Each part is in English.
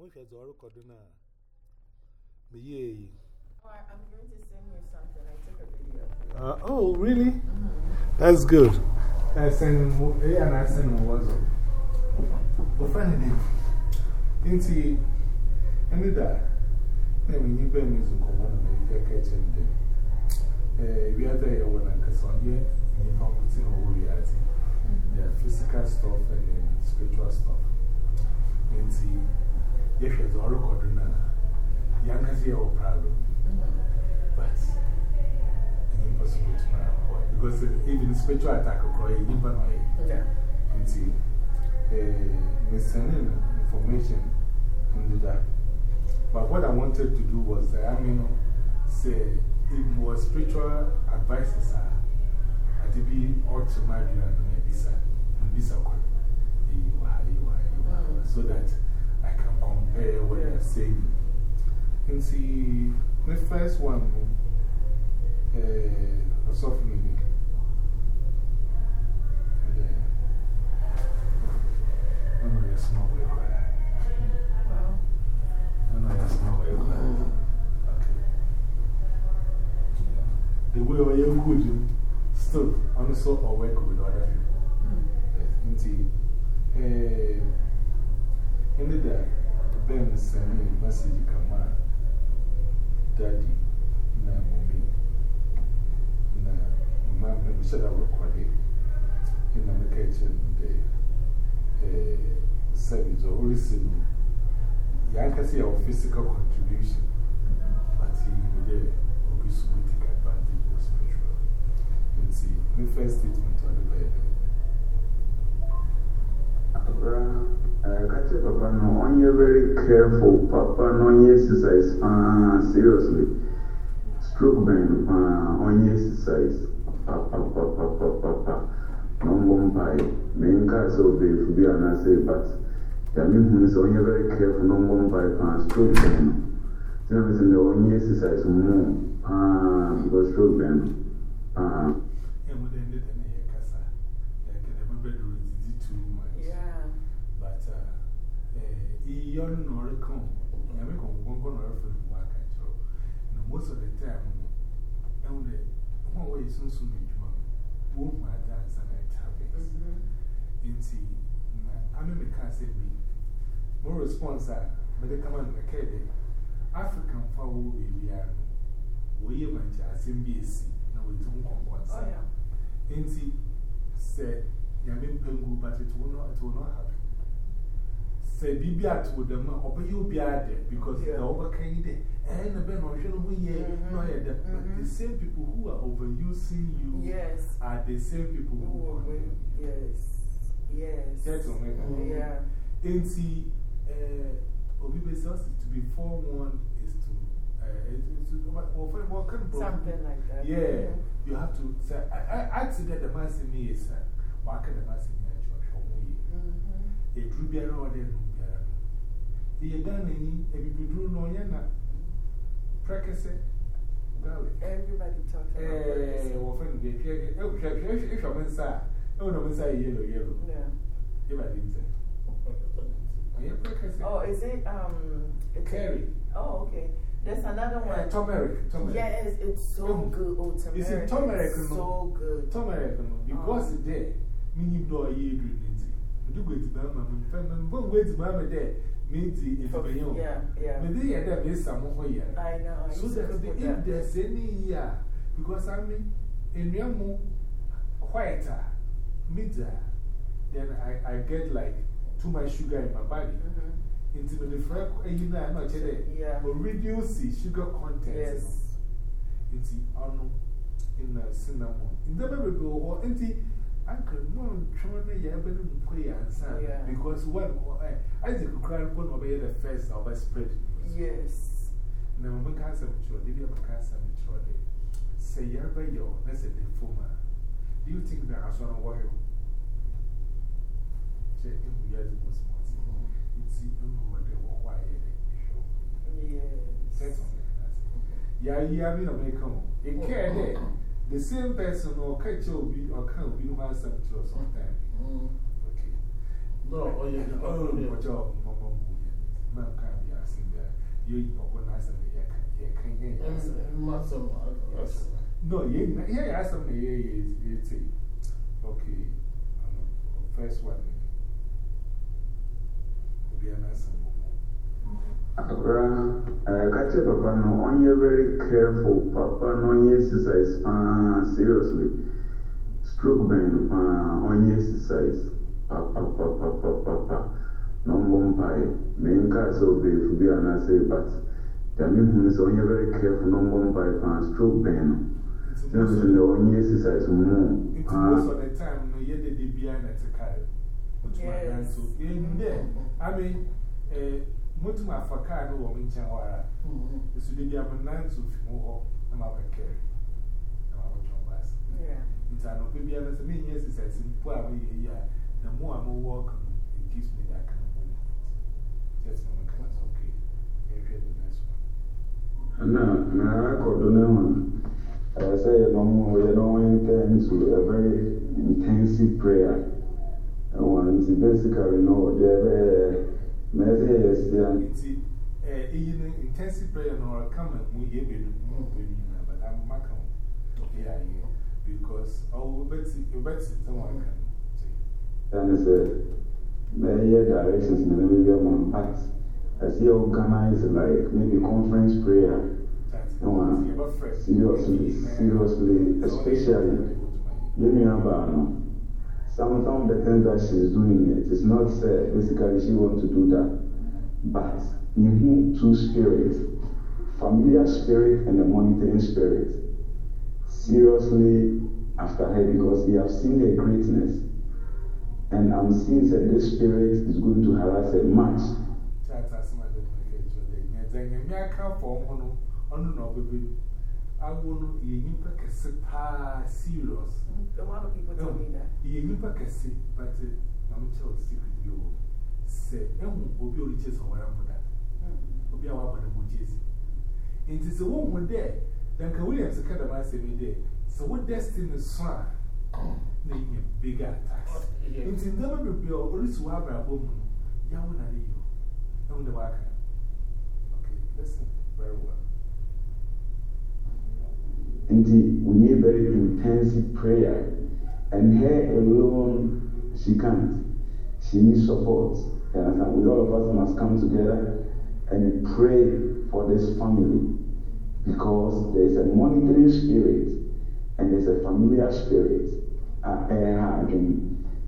Most of the record. Me, yeah. Oh, I- I'm going to send you something. I took a video. Uh, oh, really? Mm-hmm. That's good. I send him, yeah, and I send him WhatsApp. But finally, into any that, then when you bear music, I want to make a catch in there. Eh, we are there when I can on here, and you can't put in over reality. Mm-hmm. The physical stuff and the spiritual stuff. Into, yes, there's a record now. Young as you are proud of. But it's impossible to know because even spiritual attack you even Yeah. until uh, sending information into that. But what I wanted to do was, I mean, say, it was spiritual advices are at the be automatic and visa, and visa, so that I can compare what they're saying. And see, the first one, uh, a soft meaning. I know you're small, way Wow. I know you're small, way Okay. The way you're good, still, I'm so awake with other people. And see, in the day, Ben sending a message come on. Daddy, na mommy, na mama, we said I record it in the kitchen. The service or listen, you can see our physical contribution, but in careful. Papa, no, you exercise. Ah, seriously. Stroke brain, ah, on you exercise. Papa, papa, papa, papa. No one by main castle, be to be an assay, but the mean is on you're very careful. No one by ah, stroke brain. Then I said, no, on you exercise more. Ah, because stroke brain. Ah, And when they ended in a casa, like in a bedroom, it's too much. Yeah. But, you're not come. I mean, I'm going to refer to work at you. Most of the time, and one way is soon soon, won't my dance and I tap it. Into I mean, we can't say me. More response, but they come on the kid. African fowl area. We even just in BC. Now we don't come once. Yeah. Into say, Yamin Pengu, but it will not, it will not happen. Say, Bibi at with them, or be you be at there because the overcame there. And the Ben or Shalom, yeah, no, yeah, but the same people who are overusing you Yes. are the same people who wait. you. Yes. Yes. That's what make Yeah. And see, uh, Obi to be forewarned is to, uh, to what, what, what kind of Something like that. Yeah, you have to say, I, I, I see that the man see me is, uh, why can the man see me at church? Or we, Mm-hmm. a true bearer or then, bearer. You done any, if you do no, you're not. Practice it. Garlic. Everybody talks about Eh, purpose. well, friend, if you're if you're inside, oh, no, inside yellow, yellow. Yeah. If I didn't say. It. Oh, is it, um, it's Carry. Oh, okay. There's another one. Turmeric. Turmeric. Yes, it's so Mm. good. Oh, turmeric. You see, turmeric, is no? so good. Turmeric, no, because it's there, meaning do a year drink. Do go to Bama, and go to Bama there, For- a. Yeah, yeah. You have missed some more here. I know. I So that the, if there's any year, because I mean, in Yamu, quieter, midder, then I, I get like too much sugar in my body. -hmm. Into the fresh, you know, I'm not saying Yeah. But reduce the sugar content. Yes. Into anu, in the cinnamon. In the baby, or into Uncle Mon, trying to have a play answer. Yeah. Because one, I think you cry upon over the first, I'll spread. Yes. Na mama kasa mchoro, dibi mama kasa mchoro. Say yerba yo, that's a deformer. Do you think that I saw a warrior? Check in who has the most smart. It's even are quiet. Yes. Set on it. Yeah, yeah, I mean, I come. It there. The same person or catch you or can't be no man some to sometime. Okay. No, oh, yeah, oh, oh, yeah. what job, Mama. man can't be asking that. You us and you can't hear us. No, you hear us and you say, okay, first one. Be an answer. Akra, catch up, Papa, no, on you very careful, Papa, no, exercise, uh, seriously. Stroke brain, uh, on exercise, Papa, Papa, Papa, Papa, no more pie, main castle, be for be an answer, but the mean is on you very careful, no more pie, uh, stroke brain. No, no, no, on exercise, more. It's most of the time, no, yet the DBI at a car. Yes. I mean, eh, Mutu ma for car no woman chan wara. This would be a nine to Fimo, and my care. And I will join bus. Yeah. It's an opinion as a mean, yes, it's as in poor way. The more I'm walking, it gives me that kind of movement. Just when it's okay. Here's the next one. Na, na, I got the name. I say, no more, you don't enter into a very intensive prayer. And once basically, no, there, Yes, yeah. It's a intensive prayer, nor come and we give it, but I'm Macron. Yeah, yeah. Because, oh, Betsy, Betsy, someone can say. And it's a many directions, and maybe among parts. I see organize like maybe conference prayer. No, seriously, seriously, especially, you know about some, some of the things that she's doing, it is not uh, basically she wants to do that. But in whom two spirits, familiar spirit and the monitoring spirit, seriously after her because they have seen her greatness. And I'm seeing that this spirit is going to harass her much. I want to serious. A lot of people told me that. Never can see, but I'm telling secret you say, and will be riches or whatever that. Will be our one of which is. It is a woman there, then can Williams a kind of my same day. So what destiny is swine? Name a bigger attacks. It's in never be your only swab a woman. Yawon are you. And the worker. Okay, listen very well. And we need very intensive prayer. And her alone, she can't. She needs support. And we all of us must come together and pray for this family. Because there's a monitoring spirit and there's a familiar spirit. Uh,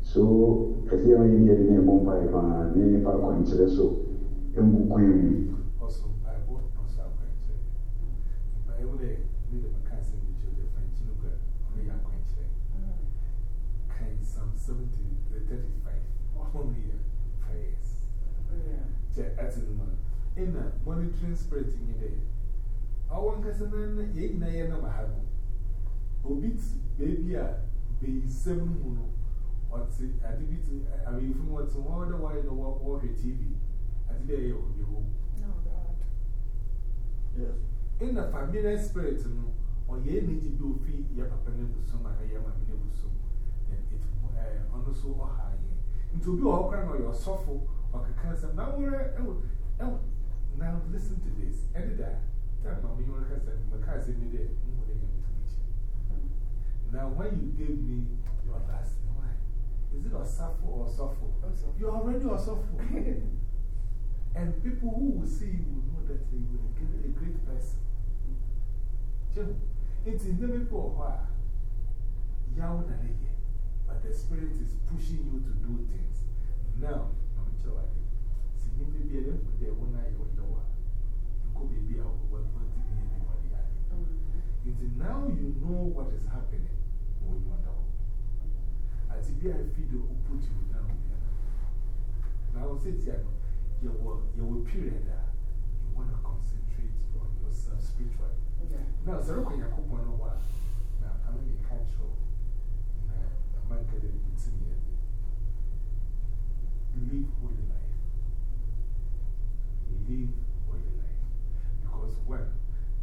so, how you need a name by a name by a so. Also, I bought no South But every day, need a cousin, which is the French, you know, only a quench. Kind some 70, 35, only prayers. In the a monitoring spirit in your day. I want to say, eight nine of my hand. Obits, baby, be seven moon. What's it? I did it. I mean, from what's more than why the walk TV. I did a home. No, God. Yes. In the familiar spirit, or ye need to do fee, your papa never so much, I am a never so. Be all kind of your soffle or cancer. Now, now listen to this. You Now, when you gave me your last why? Is it a suffer or suffer? You're already a suffer. and people who will see you will know that you are a great person. Jim, it's in the people who are young and but the Spirit is pushing you to do things. Now, I'm telling you, see, you may be a little bit when I know you could be a one to be anybody. Mm-hmm. It's now you know what is happening when you are down. As if I feed you, put you down there. Now, sit here, you will period you want to concentrate on yourself spiritually. Now, Zero can you coupon no one. Now, I'm in control marketed. Live holy life. Live holy life. Because when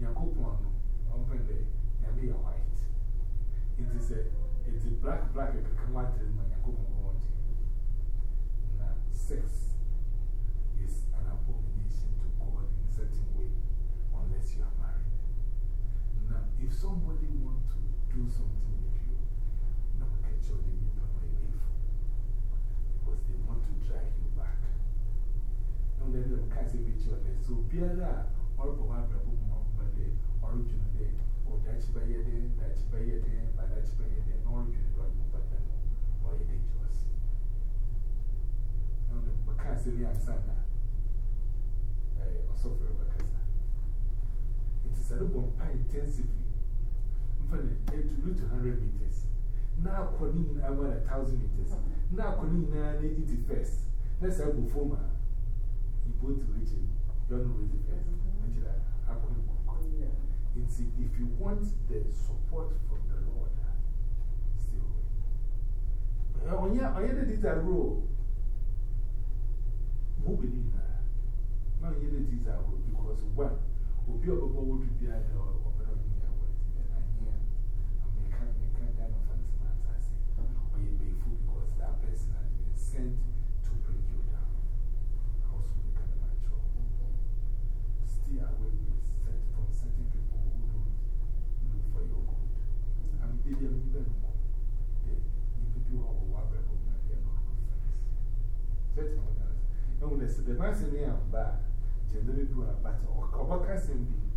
Yakupon, the white. It is a it's a black, black, a kakamata in my Yakupon want you. Now, sex is an abomination to God in a certain way unless you are married. Now, if somebody wants to do something because they want to drag you back. Don't let them cast away children. So, Pierre, or Bobabra, but the original day, or Dutch by Dutch by your Dutch by your original dog, but then, why are dangerous? Don't let them cast away Ansana. Ọsọfọ ẹwà kasa. It is a little more intensively. In fact, 8 to 100 meters. Now, Quanin, I want a thousand meters. Now, Quanin, I need it first. Let's have before my. You put to reach it, you don't it first. Couldn't. If you want the support from the Lord, ah, still. On your, on your, did that rule. Moving in. Now, you did that because one, will able to be at sent to bring you down. Also, become mature. Stay away with set from certain people who don't look for your good. I'm baby, I'm even more. They, you people who are over, they are not good friends. That's not what I say. And I say, the man oh, say, I'm bad, generally people are better. Or send me,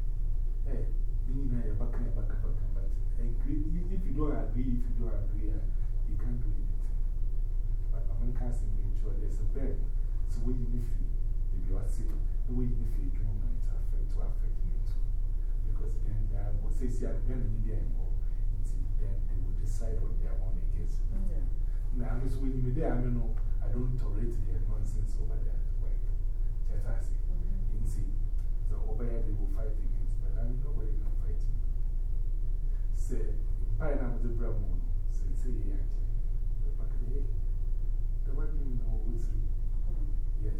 hey, you know, you're back and back and back. But if you don't agree, if you don't agree, eh, you can't do anything. I'm casting make sure there's a bed. So when you need if you are sick, the way you need you want it to affect, to affect me too. Because then they will say, see, I'm going to need anymore. Then they will decide on their own against me. Mm, now, I'm just you're there, I don't know, I don't tolerate their nonsense over there at work. Just as it. You so over here they will fight against, but I know nobody can fight me. Say, Pine, the Brahmo, say, say, yeah, the back of the the one you know was yes.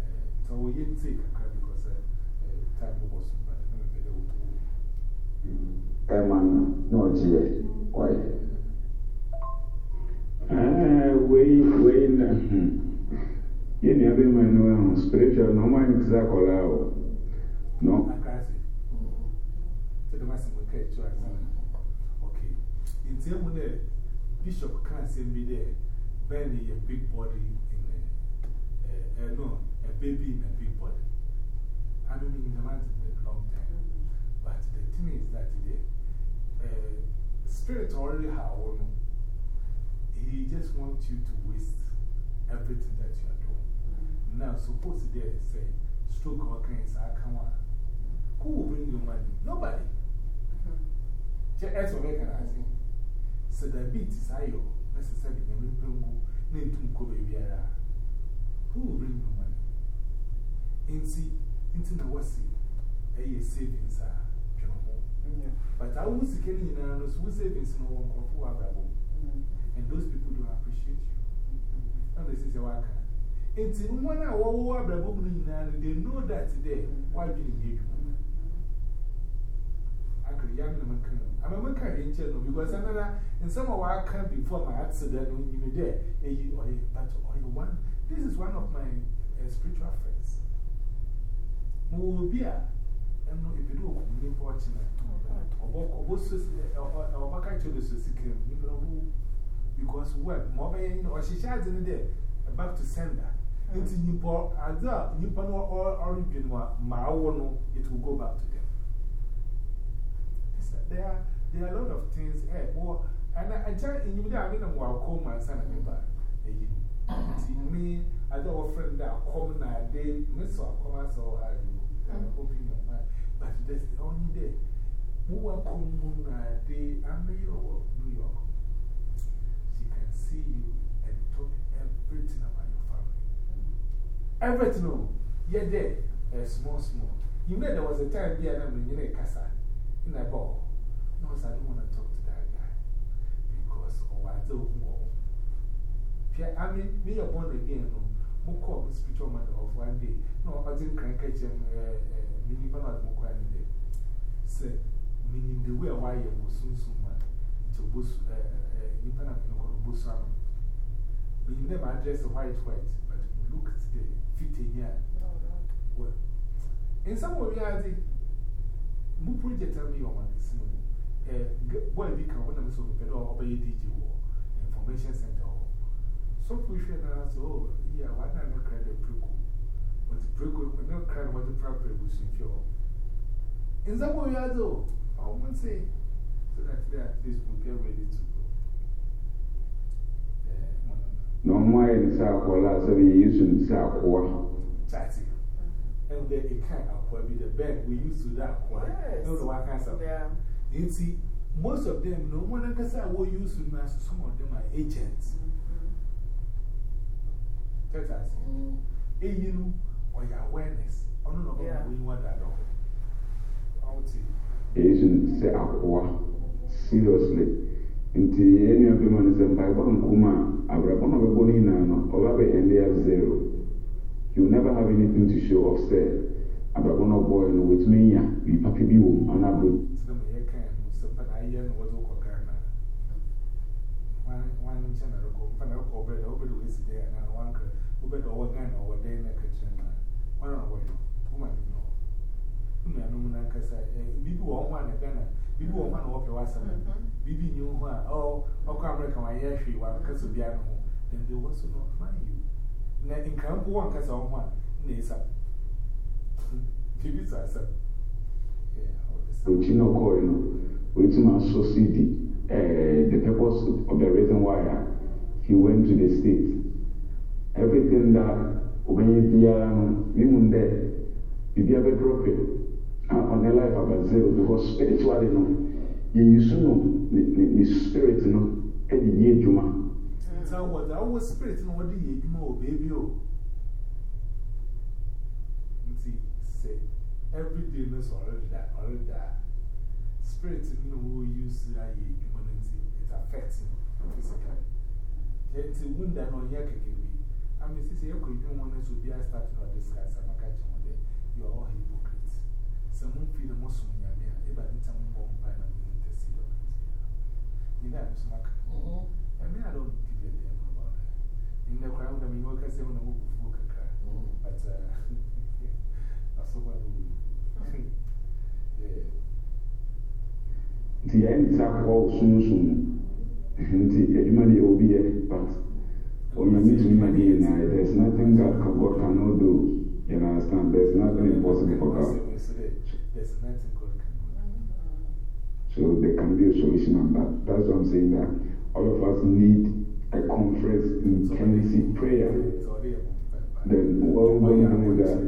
Uh, so we didn't take a car because uh, uh, time was but I don't know if they Emma, no, dear, quiet. Way, way, you never know spiritual, no that allow. No. So the master will catch you. Okay. In the Bishop can't send me there. Benny, a big body in a, uh, uh, no, a baby in a big body. I don't mean in the long time. But the thing is that the uh, spirit already has one. He just wants you to waste everything that you are doing. Mm. Now, suppose they say, stroke or cancer, I can't. Who will bring you money? Nobody. Mm-hmm. Just as a recognize So the beat is higher necessarily a pengu, name to Kobe. Who will bring the money? Inti, Inti Nawasi, a savings are. Mm-hmm. But I will see any in our savings no one of who are mm-hmm. And those people don't appreciate you. And this is a worker. Inti, one hour, are they know that today, why didn't you? Actually, I'm a man. I'm a man in channel because another, in some of our camp before my accident, when you were there, but one, this is one of my uh, spiritual friends. Mubia, and if you do, you need fortunate. Or what actually is a because what, mobile, or she shares in there, back to sender. Hmm. Into Nipo, as a Nippon or origin, my own, it will go back to them there are, there are a lot of things. Eh, well, and I, I tell you, you I mean, I'm call my son and remember. Eh, me, I don't friend that come now, they miss or come as or you hoping your mind. But there's only day. Who are they are of New York. See you and talk everything about your family. Everything, no. You're there, small, small. You know, there was a time there, I'm in a casa in a ball. No, I don't want to talk to that guy because oh, I don't know. I mean, me, are born again, no. Mo call spiritual mother of one day. No, I didn't crank catch him, meaning, but not more day. Say, meaning the way why you was soon soon. To boost, uh, uh, uh, you can have no boost. Meaning, them address a white white, but look today, 15 years. Oh, well, in some way, I think, Mu project tell me on this boy, we can when I'm so prepared or obey DJ war, information center. So, we should now say, oh, yeah, why not credit pretty cool? But break with no crying what the proper was in your. In some way, I do. I won't say. So that they at least will get ready to go. na ọmụ ayẹ ní sá akọọlá sẹbi yẹ yéṣu ní sá akọọ. Chatty. And then it can't aqua be the bed we used to that aqua. Yes. No, the one can't say. Yeah. You see, most of them, no one can say what you used to know, some of them are agents. That's us. Hey, you know, or your awareness. Oh, no, no, Yeah. we want that. I'll see. yéṣu ní sẹ akọọ seriously nti ẹni ọbẹ mọ ní sẹ mpaebọ nkuma abrabọ náà bẹbọ ní nyinaa no ọba bẹ ẹndẹ at zero you will never have anything to show off sẹ abrabọ náà bọ ẹ no wetumi nya bí papa bi wọ mu ọ̀nà àbúrò. So, them, you can't, so, but I hear no what to call Ghana. One, one channel, one of bread, over the waist there, and one could, who better over Ghana or day in the kitchen. One of the woman, you know. Who know, no one can say, Bibi won't want a Ghana, Bibi won't want to walk the Wassaman. Bibi knew who, oh, oh, American, my air tree, one because of the animal, then they also not find you. Now, in Campo, one because of one, Nasa. Bibi's answer. Yeah, all the same. Ochi no koi no, wetumi aso CD, eh, the purpose of the reason why uh, he went to the state. Everything that obenye biara no, mimu ndẹ, on the life about zero because spiritually no, no, ni, ni, ni spirit no. So, what I was spirit and what do you do more, baby? Oh, see, say every day is already that, already that. Spirit, you know, who use that humanity, it affects him physically. It's a wound that on your kiki. I mean, see, you could even want to a starting or discuss. I'm not catching one day. You're all hypocrites. Someone feel the most on your man, if I didn't tell them one by now, we need to see them. You know, I'm. I mean, I don't give a damn about that. In the crowd, I mean, you can say when I move before I cry. But, uh, that's so bad. Yeah. Nti yẹn nsa kọ sunsun, nti edwuma deɛ obi yɛ but onyame tumi ma ne nyinaa uh, there is nothing God, can- God cannot do. You understand? There is nothing impossible for God. There's nothing God can do. So there can be a solution on that. That's why I'm saying that all of us need a conference intensive prayer. It's already a Then what we're going to do is that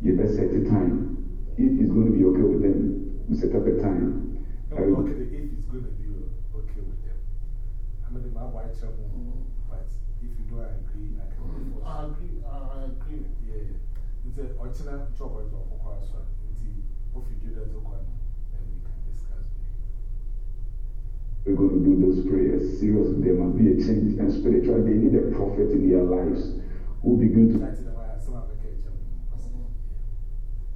you best set a time. If it's going to be okay with them, we set up a time. No, okay, the if it's going to be okay with them. I mean, my white channel, but if you don't agree, I can enforce. I agree. I agree. Yeah. It's a original job of the Okwaso. If you do that, then we can discuss with you. We're going to do those prayers. Seriously, there must be a change. And spiritually, they need a prophet in their lives who begin to, That's why some of the kitchen.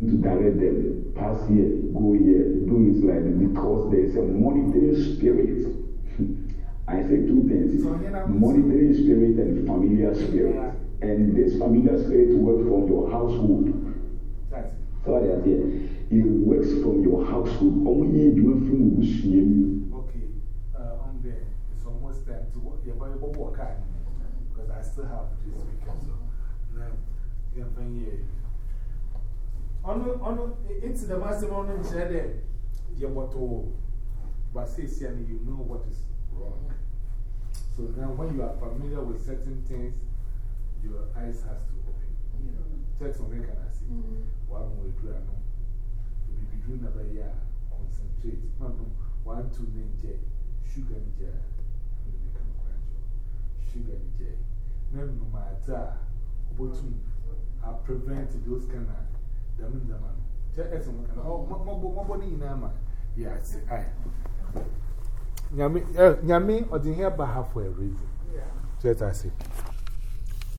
to direct them. Pass here, go here, do it like this. Because there is a monitoring spirit. I say two things monitoring spirit and familiar spirit. And this familiar spirit works from your household. That's it. So I say, it works from your household. Only you from Bushim. Okay, uh, on there, it's almost time to work. Yeah, but you work hard because I still have this weekend. So, now, yeah, I'm here. On on it's the master on the there. Yeah, but oh, see, and you know what is wrong. So now, when you are familiar with certain things, your eyes has to open. Text on can I see? Mm-hmm. One more do I know. If you do never, yeah, concentrate. One, two, name, sugar, J. I'm going to become a quite Sugar, J. No, no matter. But I prevent those kind of damn the man. Check some kind of, oh, eh, my body in Amma. Yes, I. Or the hair by half for a reason. Yeah. Just.